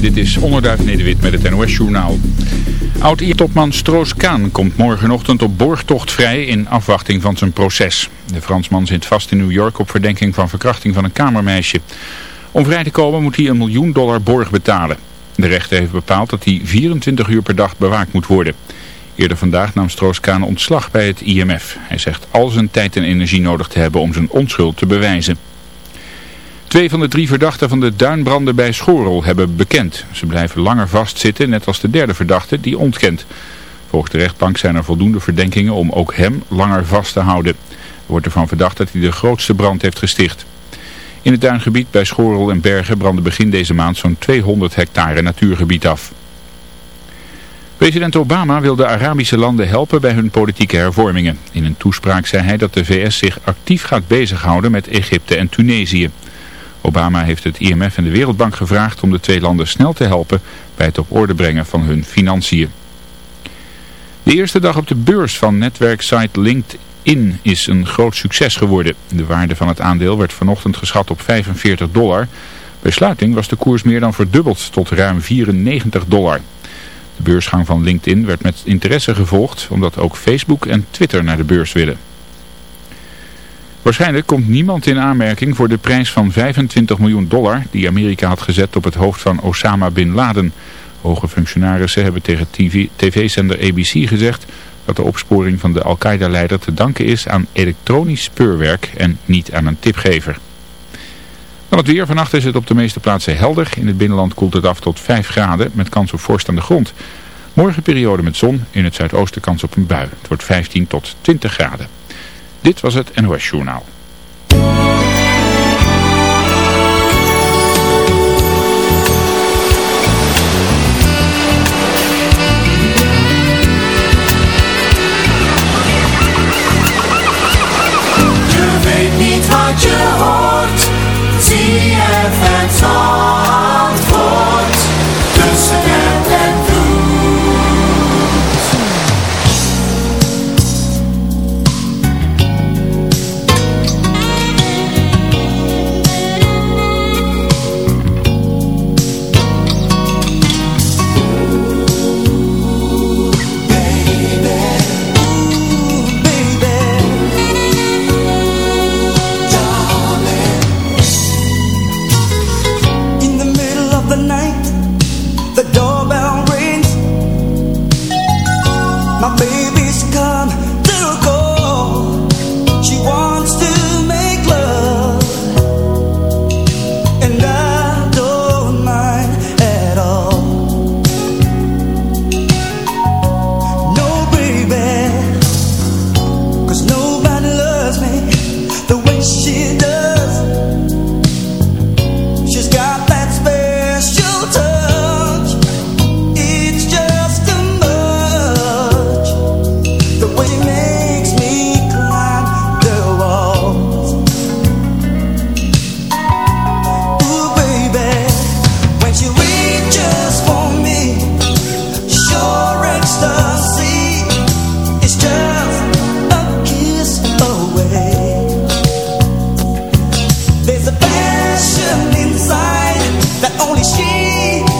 Dit is Onderduif Nederwit met het NOS-journaal. Oud-topman Stroos-Kaan komt morgenochtend op borgtocht vrij in afwachting van zijn proces. De Fransman zit vast in New York op verdenking van verkrachting van een kamermeisje. Om vrij te komen moet hij een miljoen dollar borg betalen. De rechter heeft bepaald dat hij 24 uur per dag bewaakt moet worden. Eerder vandaag nam Stroos-Kaan ontslag bij het IMF. Hij zegt al zijn tijd en energie nodig te hebben om zijn onschuld te bewijzen. Twee van de drie verdachten van de duinbranden bij Schorel hebben bekend. Ze blijven langer vastzitten, net als de derde verdachte die ontkent. Volgens de rechtbank zijn er voldoende verdenkingen om ook hem langer vast te houden. Er wordt ervan verdacht dat hij de grootste brand heeft gesticht. In het duingebied bij Schorel en Bergen brandde begin deze maand zo'n 200 hectare natuurgebied af. President Obama wil de Arabische landen helpen bij hun politieke hervormingen. In een toespraak zei hij dat de VS zich actief gaat bezighouden met Egypte en Tunesië. Obama heeft het IMF en de Wereldbank gevraagd om de twee landen snel te helpen bij het op orde brengen van hun financiën. De eerste dag op de beurs van netwerksite LinkedIn is een groot succes geworden. De waarde van het aandeel werd vanochtend geschat op 45 dollar. Bij sluiting was de koers meer dan verdubbeld tot ruim 94 dollar. De beursgang van LinkedIn werd met interesse gevolgd omdat ook Facebook en Twitter naar de beurs willen. Waarschijnlijk komt niemand in aanmerking voor de prijs van 25 miljoen dollar die Amerika had gezet op het hoofd van Osama Bin Laden. Hoge functionarissen hebben tegen tv-zender ABC gezegd dat de opsporing van de Al-Qaeda-leider te danken is aan elektronisch speurwerk en niet aan een tipgever. Dan het weer. Vannacht is het op de meeste plaatsen helder. In het binnenland koelt het af tot 5 graden met kans op vorst aan de grond. Morgen periode met zon. In het zuidoosten kans op een bui. Het wordt 15 tot 20 graden. Dit was het NOS Journaal. Je weet niet wat je hoort. Zie het antwoord. me.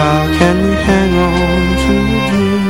How can we hang on to a dream?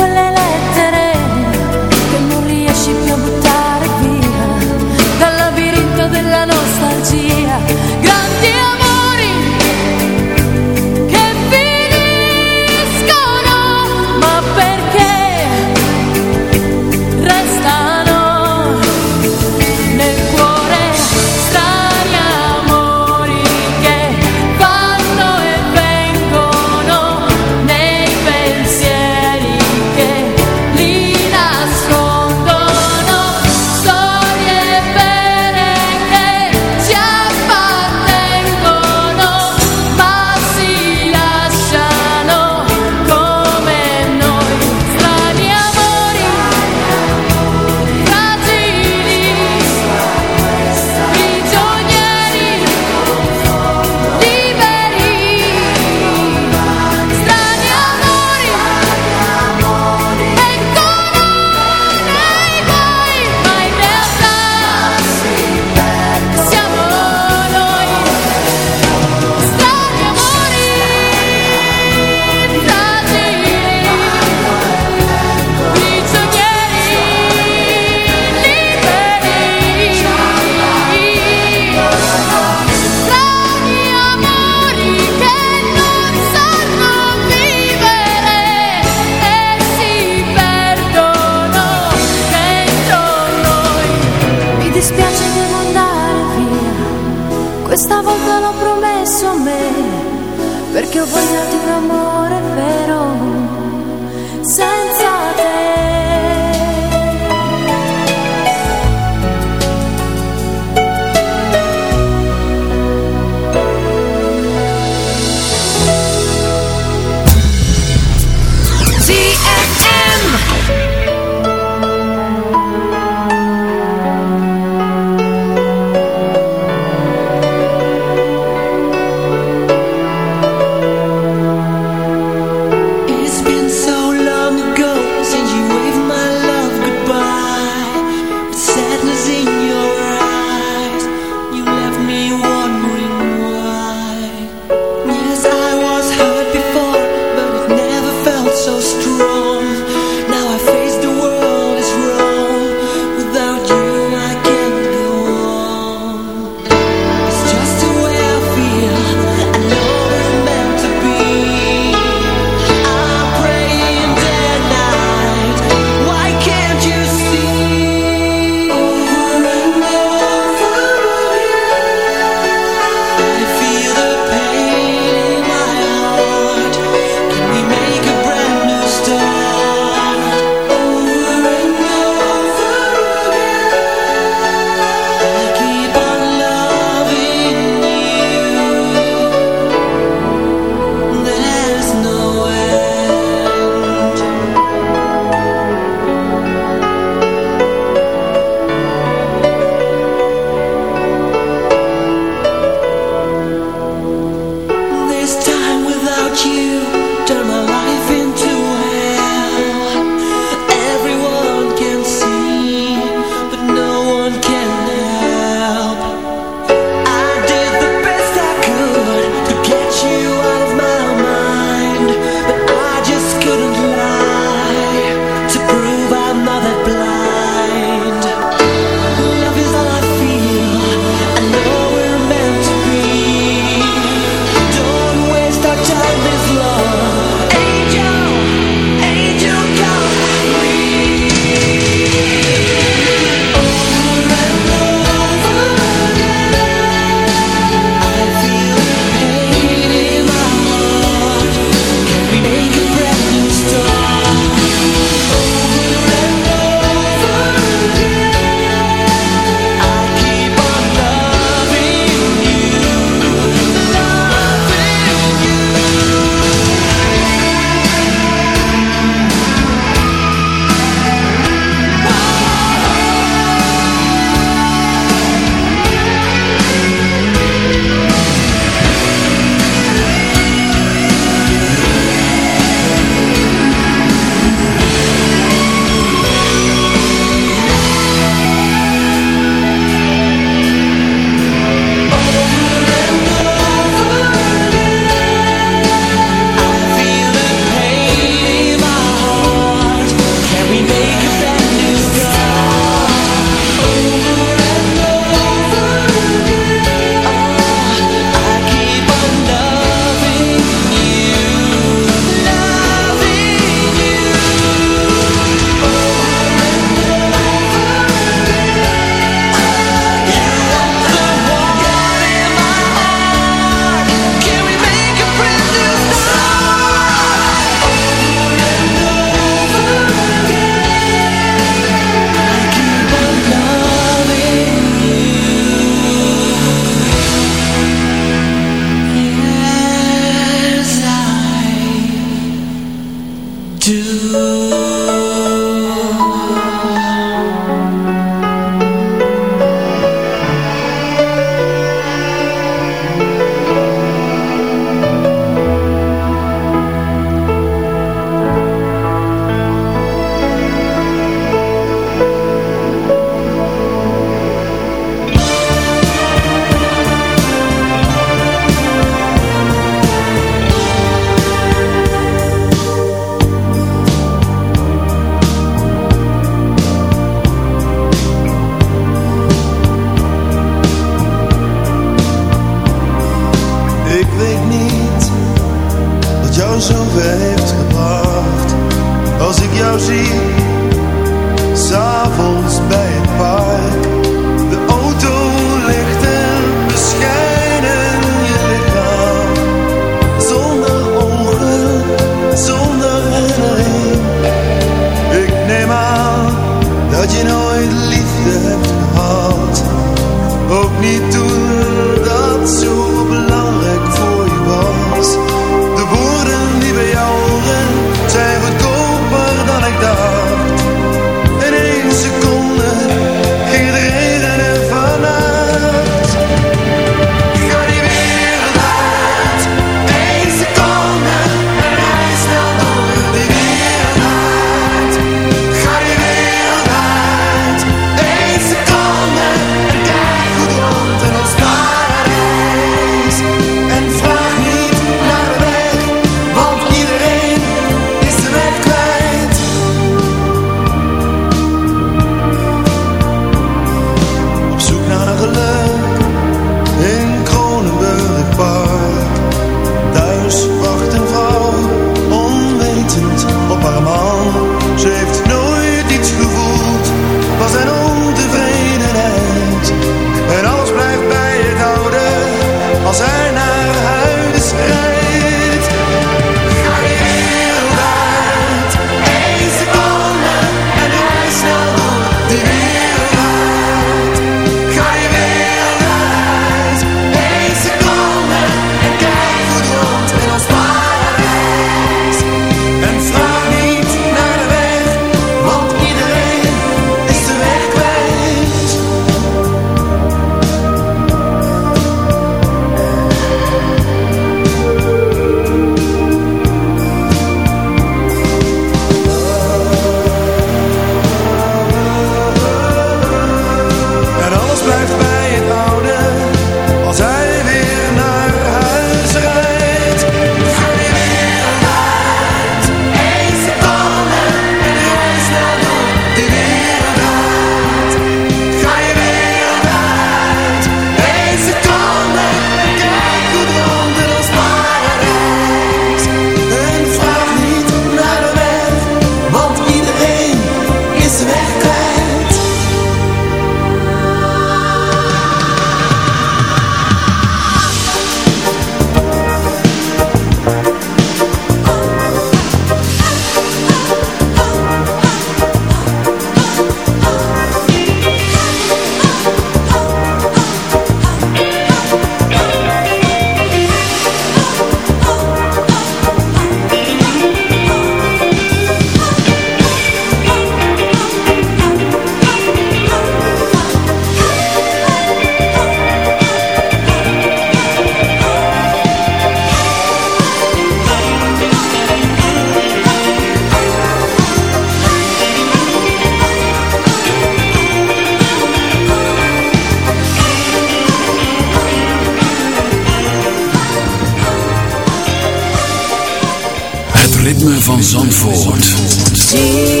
van Zandvoort.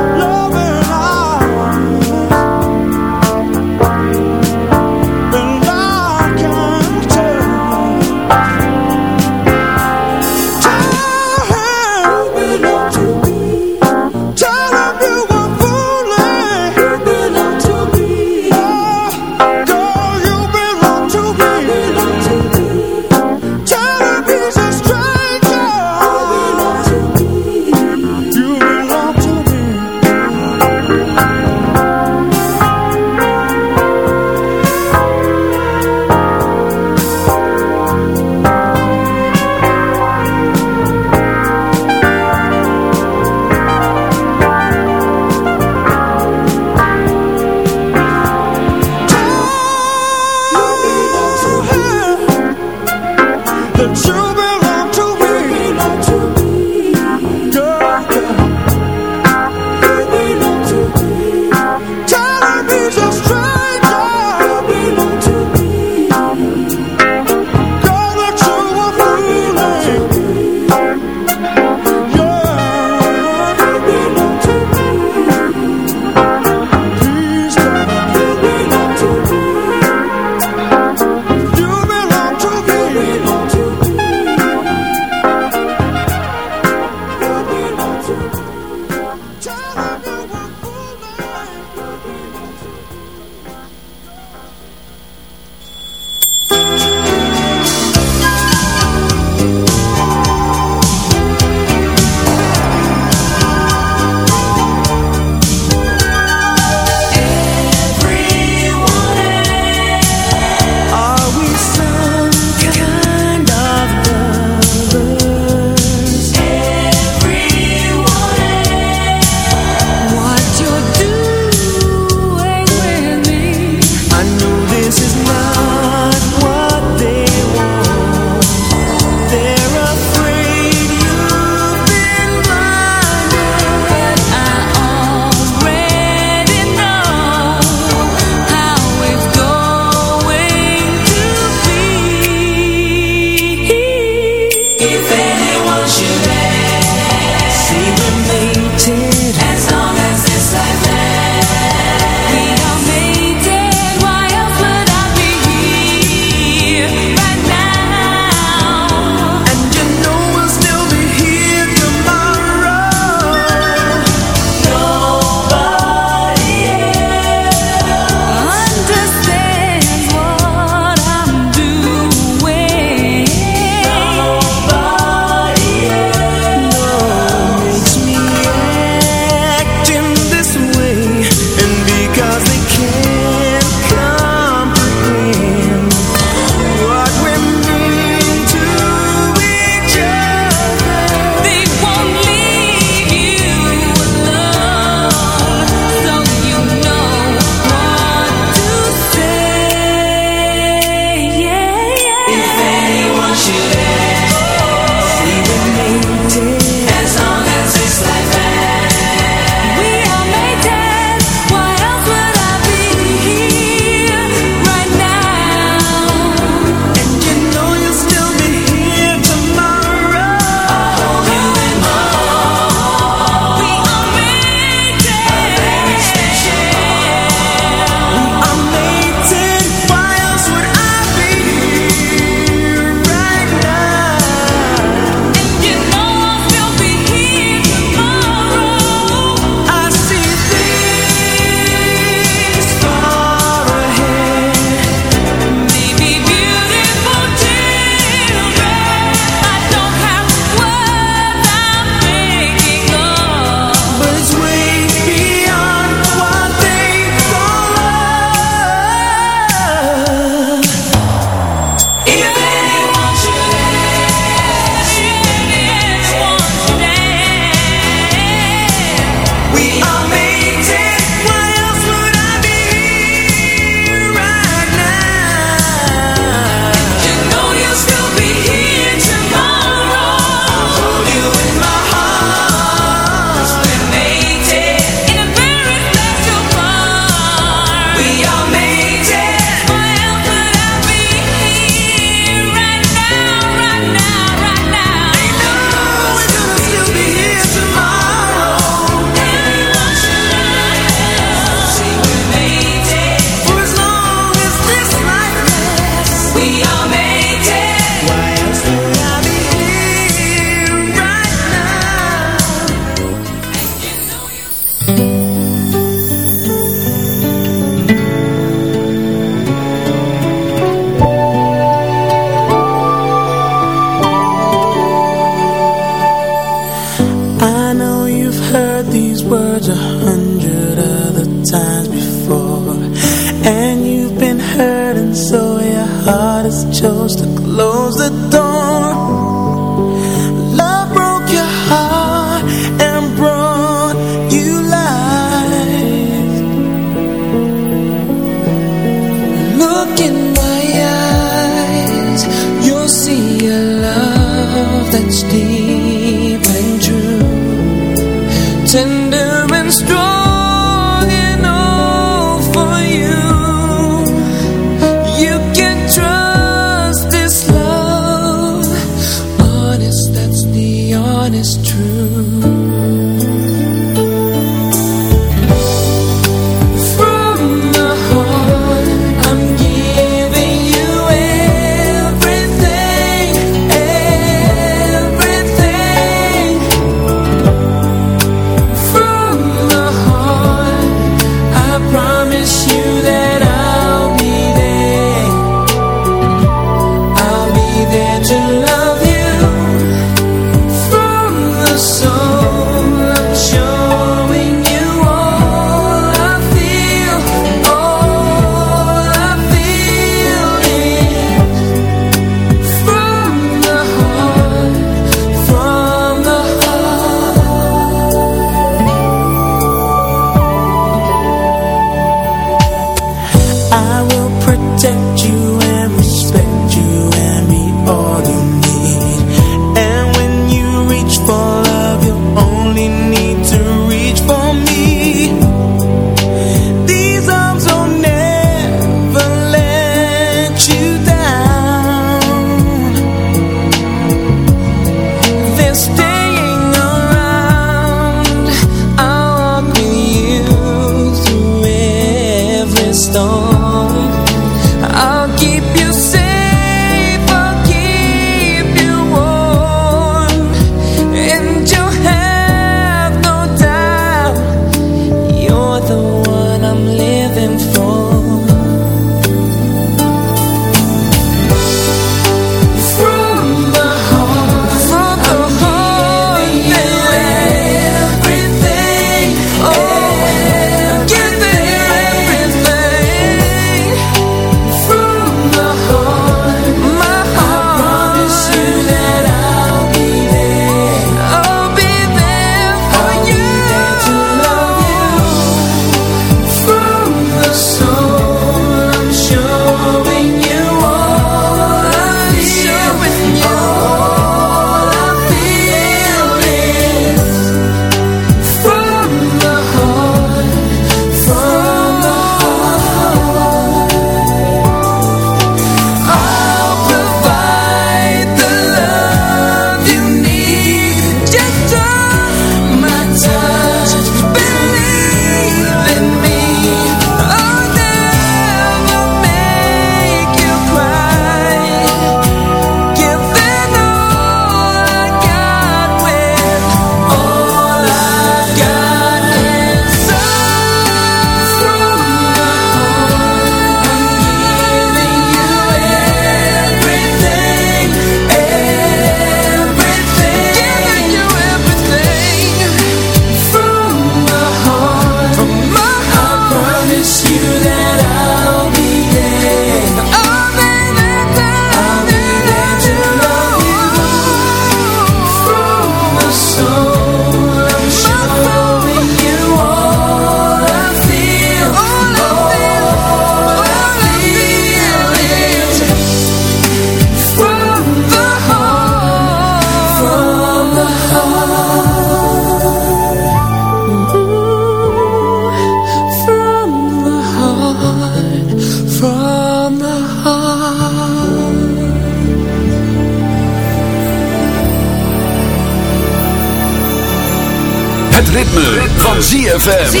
ZFM.